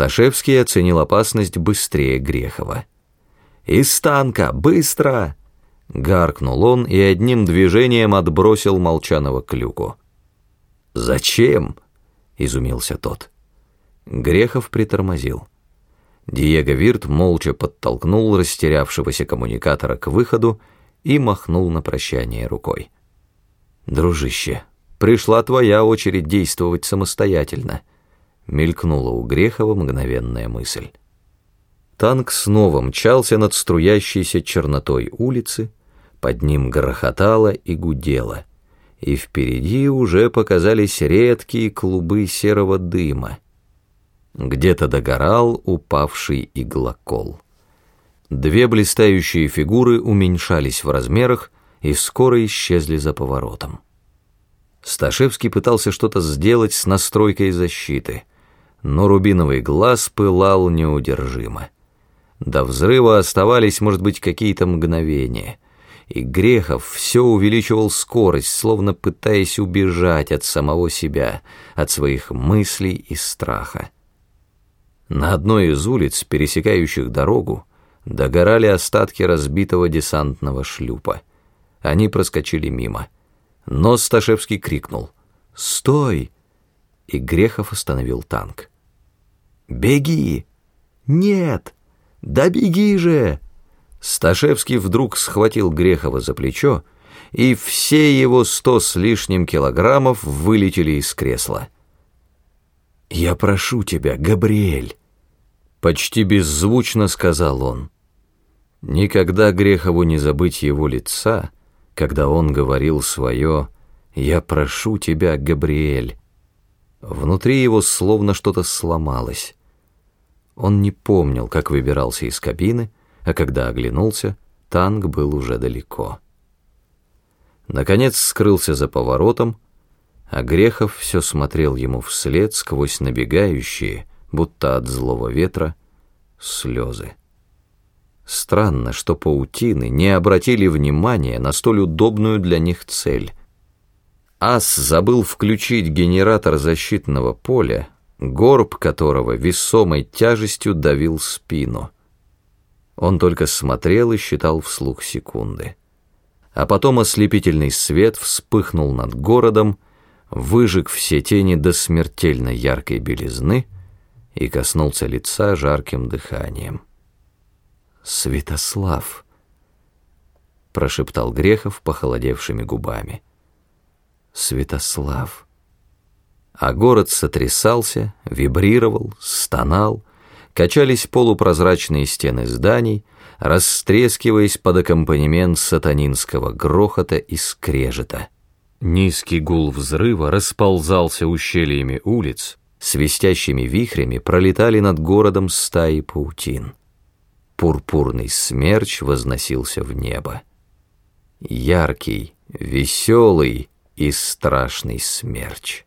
Сташевский оценил опасность быстрее Грехова. «Из танка! Быстро!» Гаркнул он и одним движением отбросил Молчанова к люку. «Зачем?» — изумился тот. Грехов притормозил. Диего Вирт молча подтолкнул растерявшегося коммуникатора к выходу и махнул на прощание рукой. «Дружище, пришла твоя очередь действовать самостоятельно», — мелькнула у Грехова мгновенная мысль. Танк снова мчался над струящейся чернотой улицы, под ним грохотало и гудело, и впереди уже показались редкие клубы серого дыма. Где-то догорал упавший иглокол. Две блистающие фигуры уменьшались в размерах и скоро исчезли за поворотом. Сташевский пытался что-то сделать с настройкой защиты, но рубиновый глаз пылал неудержимо. До взрыва оставались, может быть, какие-то мгновения, и Грехов все увеличивал скорость, словно пытаясь убежать от самого себя, от своих мыслей и страха. На одной из улиц, пересекающих дорогу, догорали остатки разбитого десантного шлюпа. Они проскочили мимо. Но Сташевский крикнул «Стой!» и Грехов остановил танк. «Беги!» «Нет! Да беги же!» Сташевский вдруг схватил Грехова за плечо, и все его сто с лишним килограммов вылетели из кресла. «Я прошу тебя, Габриэль!» Почти беззвучно сказал он. Никогда Грехову не забыть его лица, когда он говорил свое «Я прошу тебя, Габриэль». Внутри его словно что-то сломалось. Он не помнил, как выбирался из кабины, а когда оглянулся, танк был уже далеко. Наконец скрылся за поворотом, а Грехов все смотрел ему вслед сквозь набегающие, будто от злого ветра, слезы. Странно, что паутины не обратили внимания на столь удобную для них цель. Ас забыл включить генератор защитного поля, горб которого весомой тяжестью давил спину. Он только смотрел и считал вслух секунды. А потом ослепительный свет вспыхнул над городом, выжег все тени до смертельно яркой белизны — и коснулся лица жарким дыханием. «Святослав!» — прошептал Грехов похолодевшими губами. «Святослав!» А город сотрясался, вибрировал, стонал, качались полупрозрачные стены зданий, растрескиваясь под аккомпанемент сатанинского грохота и скрежета. Низкий гул взрыва расползался ущельями улиц, свистящими вихрями пролетали над городом стаи паутин. Пурпурный смерч возносился в небо. Яркий, веселый и страшный смерч.